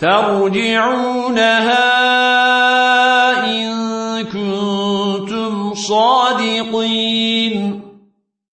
ترجعونها إن كنتم صادقين.